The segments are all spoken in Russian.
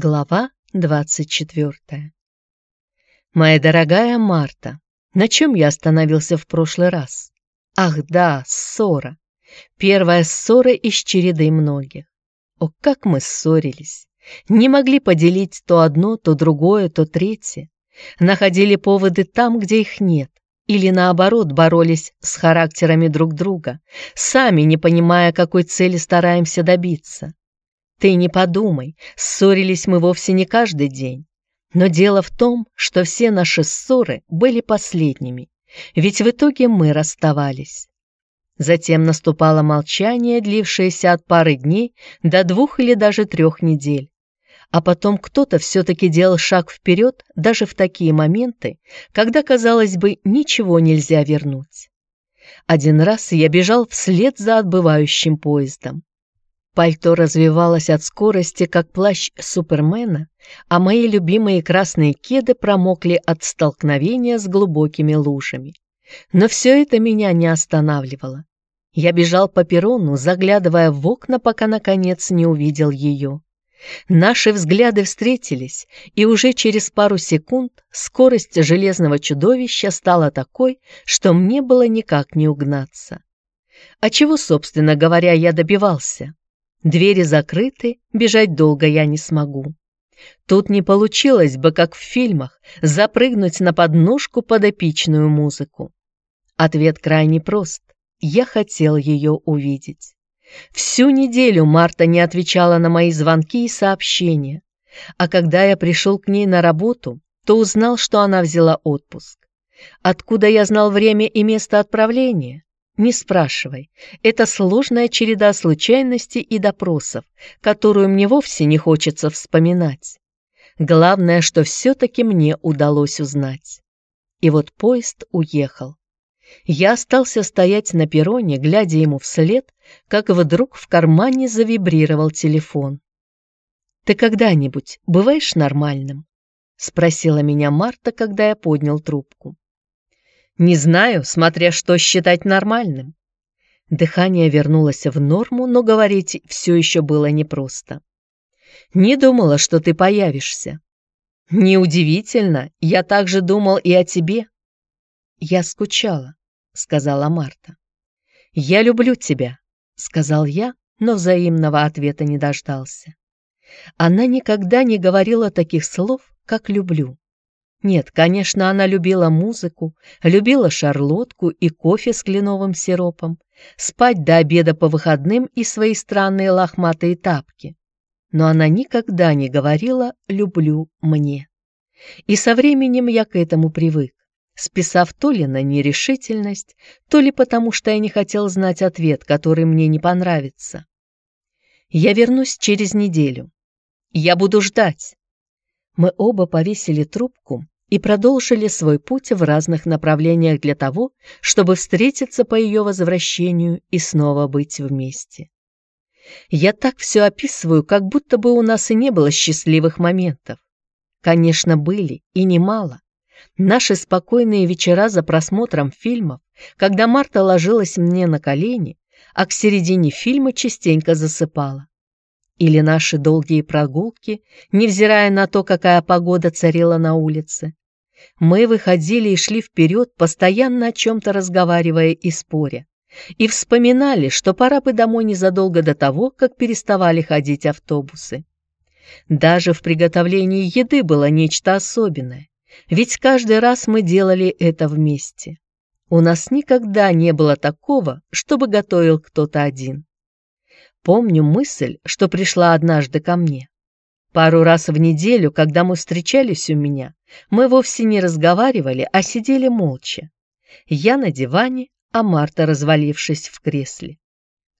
Глава 24 Моя дорогая Марта, на чем я остановился в прошлый раз? Ах да, ссора. Первая ссора из череды многих. О, как мы ссорились. Не могли поделить то одно, то другое, то третье. Находили поводы там, где их нет. Или наоборот, боролись с характерами друг друга, сами не понимая, какой цели стараемся добиться. Ты не подумай, ссорились мы вовсе не каждый день. Но дело в том, что все наши ссоры были последними, ведь в итоге мы расставались. Затем наступало молчание, длившееся от пары дней до двух или даже трех недель. А потом кто-то все-таки делал шаг вперед даже в такие моменты, когда, казалось бы, ничего нельзя вернуть. Один раз я бежал вслед за отбывающим поездом. Пальто развивалось от скорости, как плащ Супермена, а мои любимые красные кеды промокли от столкновения с глубокими лужами. Но все это меня не останавливало. Я бежал по перрону, заглядывая в окна, пока, наконец, не увидел ее. Наши взгляды встретились, и уже через пару секунд скорость железного чудовища стала такой, что мне было никак не угнаться. А чего, собственно говоря, я добивался? Двери закрыты, бежать долго я не смогу. Тут не получилось бы, как в фильмах, запрыгнуть на подножку под эпичную музыку. Ответ крайне прост. Я хотел ее увидеть. Всю неделю Марта не отвечала на мои звонки и сообщения, а когда я пришел к ней на работу, то узнал, что она взяла отпуск. Откуда я знал время и место отправления? Не спрашивай. Это сложная череда случайностей и допросов, которую мне вовсе не хочется вспоминать. Главное, что все-таки мне удалось узнать. И вот поезд уехал. Я остался стоять на перроне, глядя ему вслед, как вдруг в кармане завибрировал телефон. «Ты когда-нибудь бываешь нормальным?» — спросила меня Марта, когда я поднял трубку. Не знаю, смотря что считать нормальным. Дыхание вернулось в норму, но говорить все еще было непросто. Не думала, что ты появишься. Неудивительно, я также думал и о тебе. Я скучала, сказала Марта. Я люблю тебя, сказал я, но взаимного ответа не дождался. Она никогда не говорила таких слов, как «люблю». Нет, конечно, она любила музыку, любила шарлотку и кофе с кленовым сиропом, спать до обеда по выходным и свои странные лохматые тапки. Но она никогда не говорила «люблю мне». И со временем я к этому привык, списав то ли на нерешительность, то ли потому, что я не хотел знать ответ, который мне не понравится. Я вернусь через неделю. Я буду ждать. Мы оба повесили трубку и продолжили свой путь в разных направлениях для того, чтобы встретиться по ее возвращению и снова быть вместе. Я так все описываю, как будто бы у нас и не было счастливых моментов. Конечно, были, и немало. Наши спокойные вечера за просмотром фильмов, когда Марта ложилась мне на колени, а к середине фильма частенько засыпала. Или наши долгие прогулки, невзирая на то, какая погода царила на улице. Мы выходили и шли вперед, постоянно о чем-то разговаривая и споря. И вспоминали, что пора бы домой незадолго до того, как переставали ходить автобусы. Даже в приготовлении еды было нечто особенное, ведь каждый раз мы делали это вместе. У нас никогда не было такого, чтобы готовил кто-то один. Помню мысль, что пришла однажды ко мне. Пару раз в неделю, когда мы встречались у меня, мы вовсе не разговаривали, а сидели молча. Я на диване, а Марта, развалившись в кресле.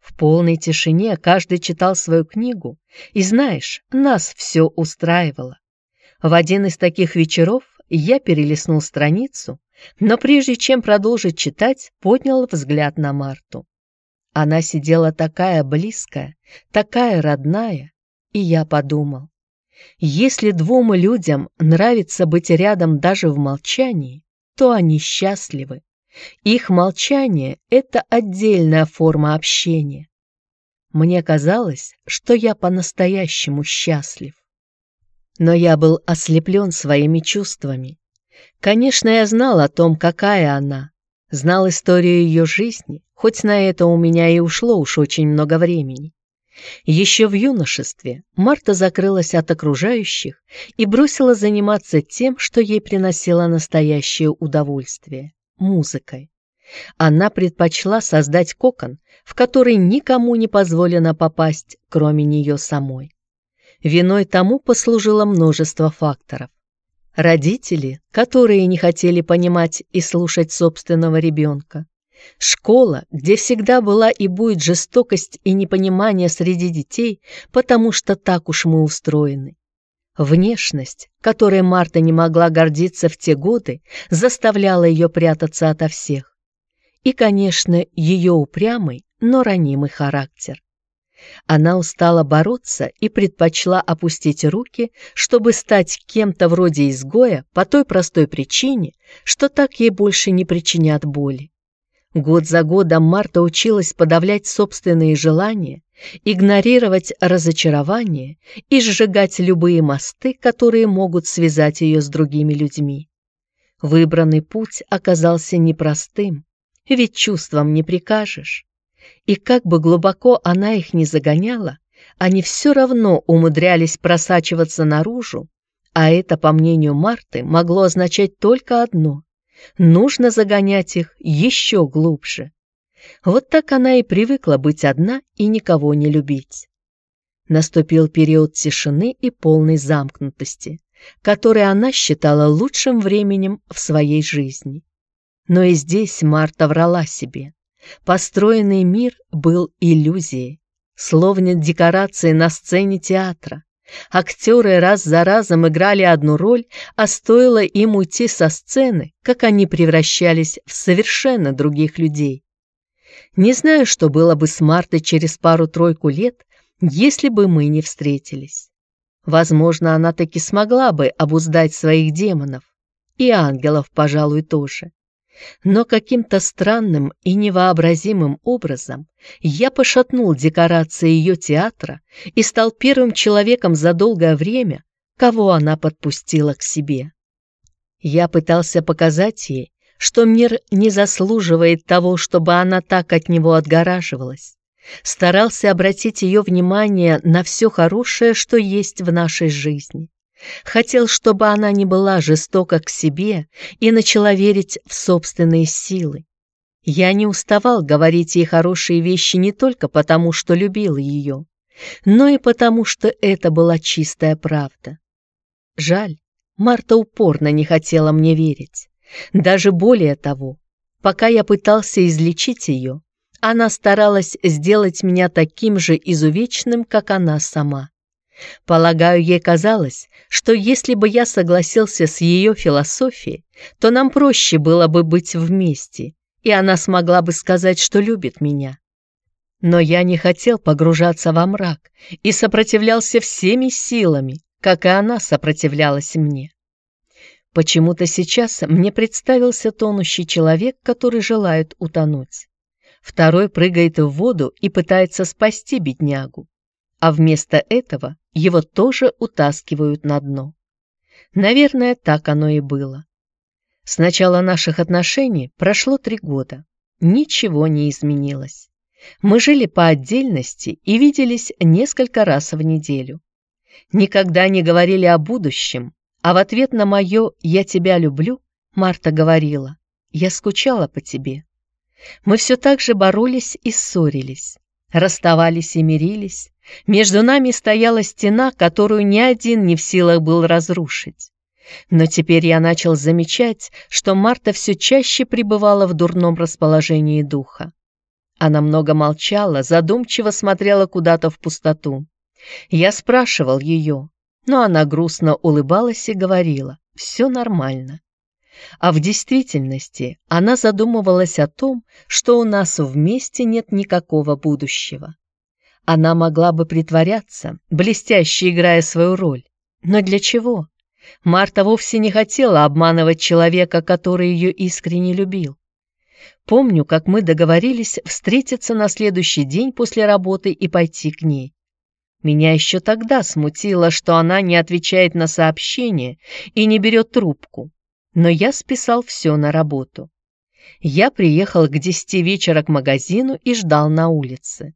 В полной тишине каждый читал свою книгу, и, знаешь, нас все устраивало. В один из таких вечеров я перелистнул страницу, но прежде чем продолжить читать, поднял взгляд на Марту. Она сидела такая близкая, такая родная, и я подумал, если двум людям нравится быть рядом даже в молчании, то они счастливы. Их молчание — это отдельная форма общения. Мне казалось, что я по-настоящему счастлив. Но я был ослеплен своими чувствами. Конечно, я знал о том, какая она, знал историю ее жизни, хоть на это у меня и ушло уж очень много времени. Еще в юношестве Марта закрылась от окружающих и бросила заниматься тем, что ей приносило настоящее удовольствие – музыкой. Она предпочла создать кокон, в который никому не позволено попасть, кроме нее самой. Виной тому послужило множество факторов. Родители, которые не хотели понимать и слушать собственного ребенка. Школа, где всегда была и будет жестокость и непонимание среди детей, потому что так уж мы устроены. Внешность, которой Марта не могла гордиться в те годы, заставляла ее прятаться ото всех. И, конечно, ее упрямый, но ранимый характер. Она устала бороться и предпочла опустить руки, чтобы стать кем-то вроде изгоя по той простой причине, что так ей больше не причинят боли. Год за годом Марта училась подавлять собственные желания, игнорировать разочарование и сжигать любые мосты, которые могут связать ее с другими людьми. Выбранный путь оказался непростым, ведь чувствам не прикажешь. И как бы глубоко она их не загоняла, они все равно умудрялись просачиваться наружу, а это, по мнению Марты, могло означать только одно Нужно загонять их еще глубже. Вот так она и привыкла быть одна и никого не любить. Наступил период тишины и полной замкнутости, который она считала лучшим временем в своей жизни. Но и здесь Марта врала себе. Построенный мир был иллюзией, словно декорации на сцене театра. Актеры раз за разом играли одну роль, а стоило им уйти со сцены, как они превращались в совершенно других людей. Не знаю, что было бы с Мартой через пару-тройку лет, если бы мы не встретились. Возможно, она таки смогла бы обуздать своих демонов, и ангелов, пожалуй, тоже. Но каким-то странным и невообразимым образом я пошатнул декорации ее театра и стал первым человеком за долгое время, кого она подпустила к себе. Я пытался показать ей, что мир не заслуживает того, чтобы она так от него отгораживалась. Старался обратить ее внимание на все хорошее, что есть в нашей жизни. Хотел, чтобы она не была жестока к себе и начала верить в собственные силы. Я не уставал говорить ей хорошие вещи не только потому, что любил ее, но и потому, что это была чистая правда. Жаль, Марта упорно не хотела мне верить. Даже более того, пока я пытался излечить ее, она старалась сделать меня таким же изувеченным, как она сама. Полагаю, ей казалось, что если бы я согласился с ее философией, то нам проще было бы быть вместе, и она смогла бы сказать, что любит меня. Но я не хотел погружаться во мрак и сопротивлялся всеми силами, как и она сопротивлялась мне. Почему-то сейчас мне представился тонущий человек, который желает утонуть. Второй прыгает в воду и пытается спасти беднягу а вместо этого его тоже утаскивают на дно. Наверное, так оно и было. С начала наших отношений прошло три года. Ничего не изменилось. Мы жили по отдельности и виделись несколько раз в неделю. Никогда не говорили о будущем, а в ответ на мое «я тебя люблю» Марта говорила «я скучала по тебе». Мы все так же боролись и ссорились, расставались и мирились, между нами стояла стена, которую ни один не в силах был разрушить. Но теперь я начал замечать, что Марта все чаще пребывала в дурном расположении духа. Она много молчала, задумчиво смотрела куда-то в пустоту. Я спрашивал ее, но она грустно улыбалась и говорила, все нормально. А в действительности она задумывалась о том, что у нас вместе нет никакого будущего. Она могла бы притворяться, блестяще играя свою роль. Но для чего? Марта вовсе не хотела обманывать человека, который ее искренне любил. Помню, как мы договорились встретиться на следующий день после работы и пойти к ней. Меня еще тогда смутило, что она не отвечает на сообщение и не берет трубку. Но я списал все на работу. Я приехал к десяти вечера к магазину и ждал на улице.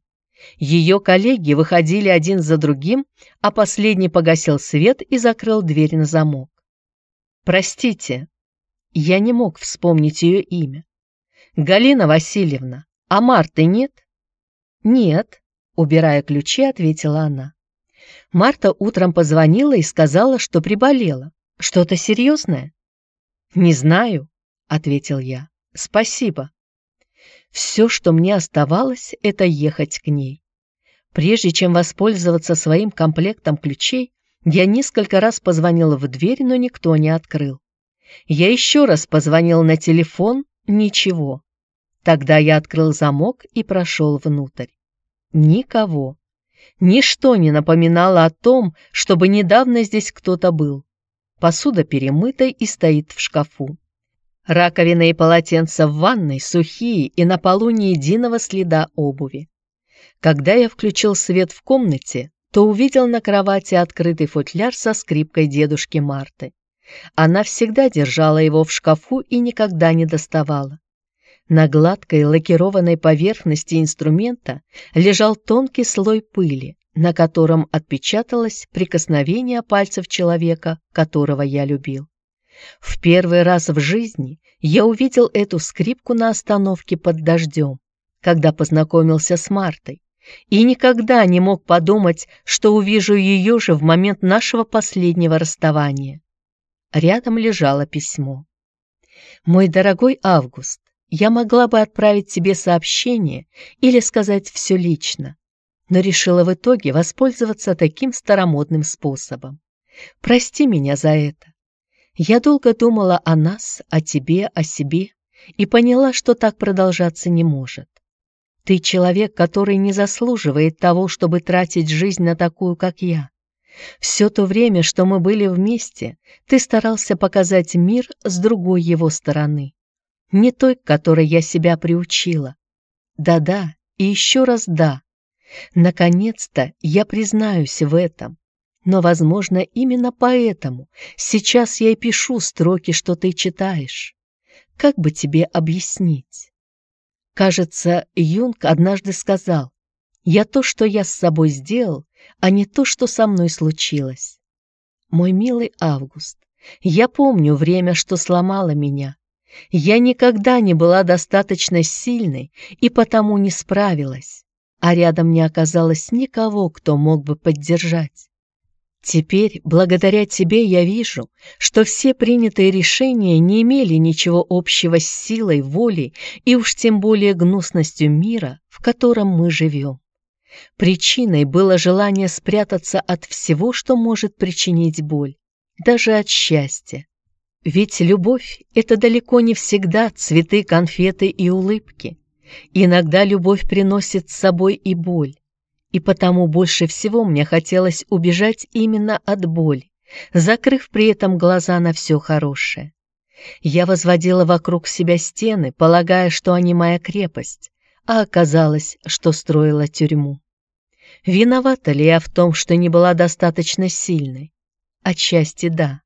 Ее коллеги выходили один за другим, а последний погасил свет и закрыл дверь на замок. «Простите, я не мог вспомнить ее имя. Галина Васильевна, а Марты нет?» «Нет», Убирая ключи, ответила она. Марта утром позвонила и сказала, что приболела. Что-то серьезное? Не знаю, ответил я. Спасибо. Все, что мне оставалось, это ехать к ней. Прежде чем воспользоваться своим комплектом ключей, я несколько раз позвонила в дверь, но никто не открыл. Я еще раз позвонил на телефон, ничего. Тогда я открыл замок и прошел внутрь. Никого. Ничто не напоминало о том, чтобы недавно здесь кто-то был. Посуда перемыта и стоит в шкафу. Раковина и полотенца в ванной сухие и на полу ни единого следа обуви. Когда я включил свет в комнате, то увидел на кровати открытый футляр со скрипкой дедушки Марты. Она всегда держала его в шкафу и никогда не доставала. На гладкой лакированной поверхности инструмента лежал тонкий слой пыли, на котором отпечаталось прикосновение пальцев человека, которого я любил. В первый раз в жизни я увидел эту скрипку на остановке под дождем, когда познакомился с Мартой, и никогда не мог подумать, что увижу ее же в момент нашего последнего расставания. Рядом лежало письмо. «Мой дорогой Август, я могла бы отправить тебе сообщение или сказать все лично, но решила в итоге воспользоваться таким старомодным способом. Прости меня за это. Я долго думала о нас, о тебе, о себе и поняла, что так продолжаться не может. Ты человек, который не заслуживает того, чтобы тратить жизнь на такую, как я. Все то время, что мы были вместе, ты старался показать мир с другой его стороны не той, к которой я себя приучила. Да-да, и еще раз да. Наконец-то я признаюсь в этом. Но, возможно, именно поэтому сейчас я и пишу строки, что ты читаешь. Как бы тебе объяснить? Кажется, Юнг однажды сказал, «Я то, что я с собой сделал, а не то, что со мной случилось». Мой милый Август, я помню время, что сломало меня, я никогда не была достаточно сильной и потому не справилась, а рядом не оказалось никого, кто мог бы поддержать. Теперь, благодаря тебе, я вижу, что все принятые решения не имели ничего общего с силой, волей и уж тем более гнусностью мира, в котором мы живем. Причиной было желание спрятаться от всего, что может причинить боль, даже от счастья. Ведь любовь — это далеко не всегда цветы, конфеты и улыбки. Иногда любовь приносит с собой и боль. И потому больше всего мне хотелось убежать именно от боли, закрыв при этом глаза на все хорошее. Я возводила вокруг себя стены, полагая, что они моя крепость, а оказалось, что строила тюрьму. Виновата ли я в том, что не была достаточно сильной? Отчасти да.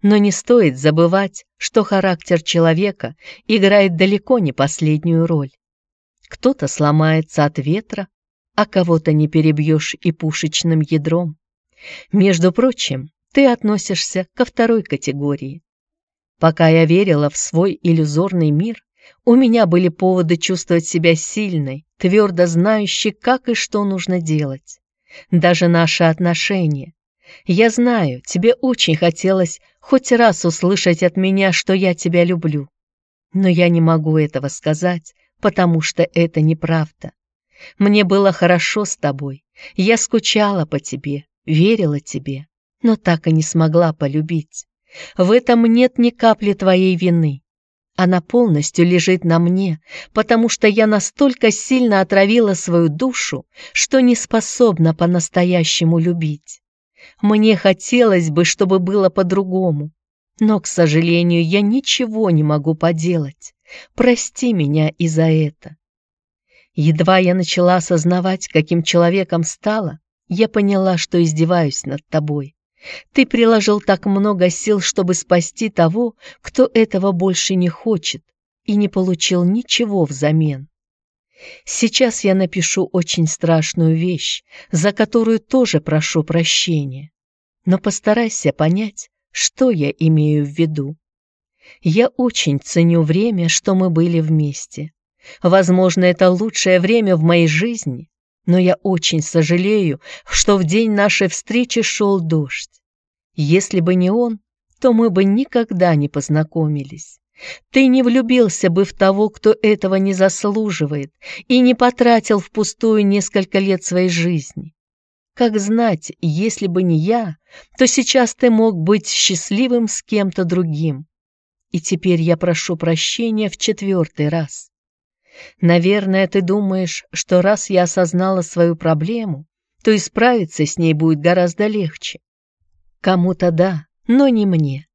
Но не стоит забывать, что характер человека играет далеко не последнюю роль. Кто-то сломается от ветра, а кого-то не перебьешь и пушечным ядром. Между прочим, ты относишься ко второй категории. Пока я верила в свой иллюзорный мир, у меня были поводы чувствовать себя сильной, твердо знающей, как и что нужно делать. Даже наши отношения, я знаю, тебе очень хотелось хоть раз услышать от меня, что я тебя люблю. Но я не могу этого сказать, потому что это неправда. Мне было хорошо с тобой, я скучала по тебе, верила тебе, но так и не смогла полюбить. В этом нет ни капли твоей вины. Она полностью лежит на мне, потому что я настолько сильно отравила свою душу, что не способна по-настоящему любить. Мне хотелось бы, чтобы было по-другому. Но, к сожалению, я ничего не могу поделать. Прости меня и за это. Едва я начала осознавать, каким человеком стала, я поняла, что издеваюсь над тобой. Ты приложил так много сил, чтобы спасти того, кто этого больше не хочет, и не получил ничего взамен. Сейчас я напишу очень страшную вещь, за которую тоже прошу прощения. Но постарайся понять, что я имею в виду. Я очень ценю время, что мы были вместе. Возможно, это лучшее время в моей жизни, но я очень сожалею, что в день нашей встречи шел дождь. Если бы не он, то мы бы никогда не познакомились. Ты не влюбился бы в того, кто этого не заслуживает, и не потратил впустую несколько лет своей жизни. Как знать, если бы не я, то сейчас ты мог быть счастливым с кем-то другим. И теперь я прошу прощения в четвертый раз. Наверное, ты думаешь, что раз я осознала свою проблему, то и справиться с ней будет гораздо легче. Кому-то да, но не мне.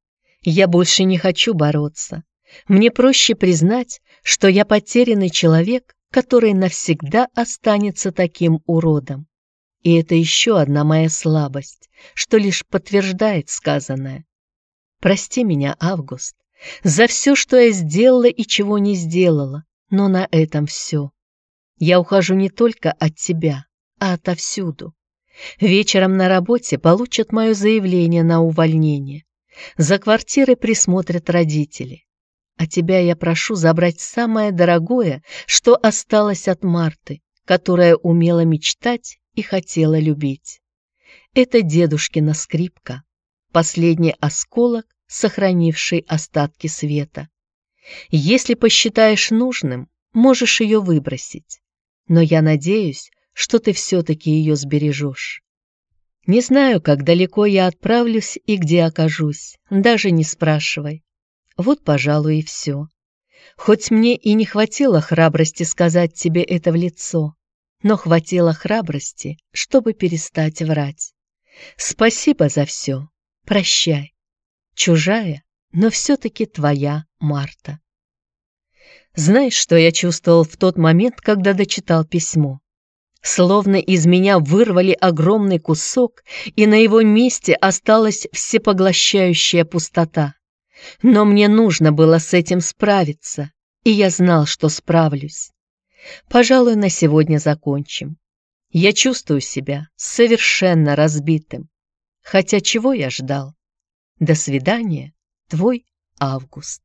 Я больше не хочу бороться. Мне проще признать, что я потерянный человек, который навсегда останется таким уродом. И это еще одна моя слабость, что лишь подтверждает сказанное. Прости меня, Август, за все, что я сделала и чего не сделала, но на этом все. Я ухожу не только от тебя, а отовсюду. Вечером на работе получат мое заявление на увольнение. За квартирой присмотрят родители. А тебя я прошу забрать самое дорогое, что осталось от Марты, которая умела мечтать и хотела любить. Это дедушкина скрипка, последний осколок, сохранивший остатки света. Если посчитаешь нужным, можешь ее выбросить. Но я надеюсь, что ты все-таки ее сбережешь. Не знаю, как далеко я отправлюсь и где окажусь, даже не спрашивай. Вот, пожалуй, и все. Хоть мне и не хватило храбрости сказать тебе это в лицо, но хватило храбрости, чтобы перестать врать. Спасибо за все. Прощай. Чужая, но все-таки твоя Марта. Знаешь, что я чувствовал в тот момент, когда дочитал письмо? Словно из меня вырвали огромный кусок, и на его месте осталась всепоглощающая пустота. Но мне нужно было с этим справиться, и я знал, что справлюсь. Пожалуй, на сегодня закончим. Я чувствую себя совершенно разбитым. Хотя чего я ждал? До свидания, твой Август.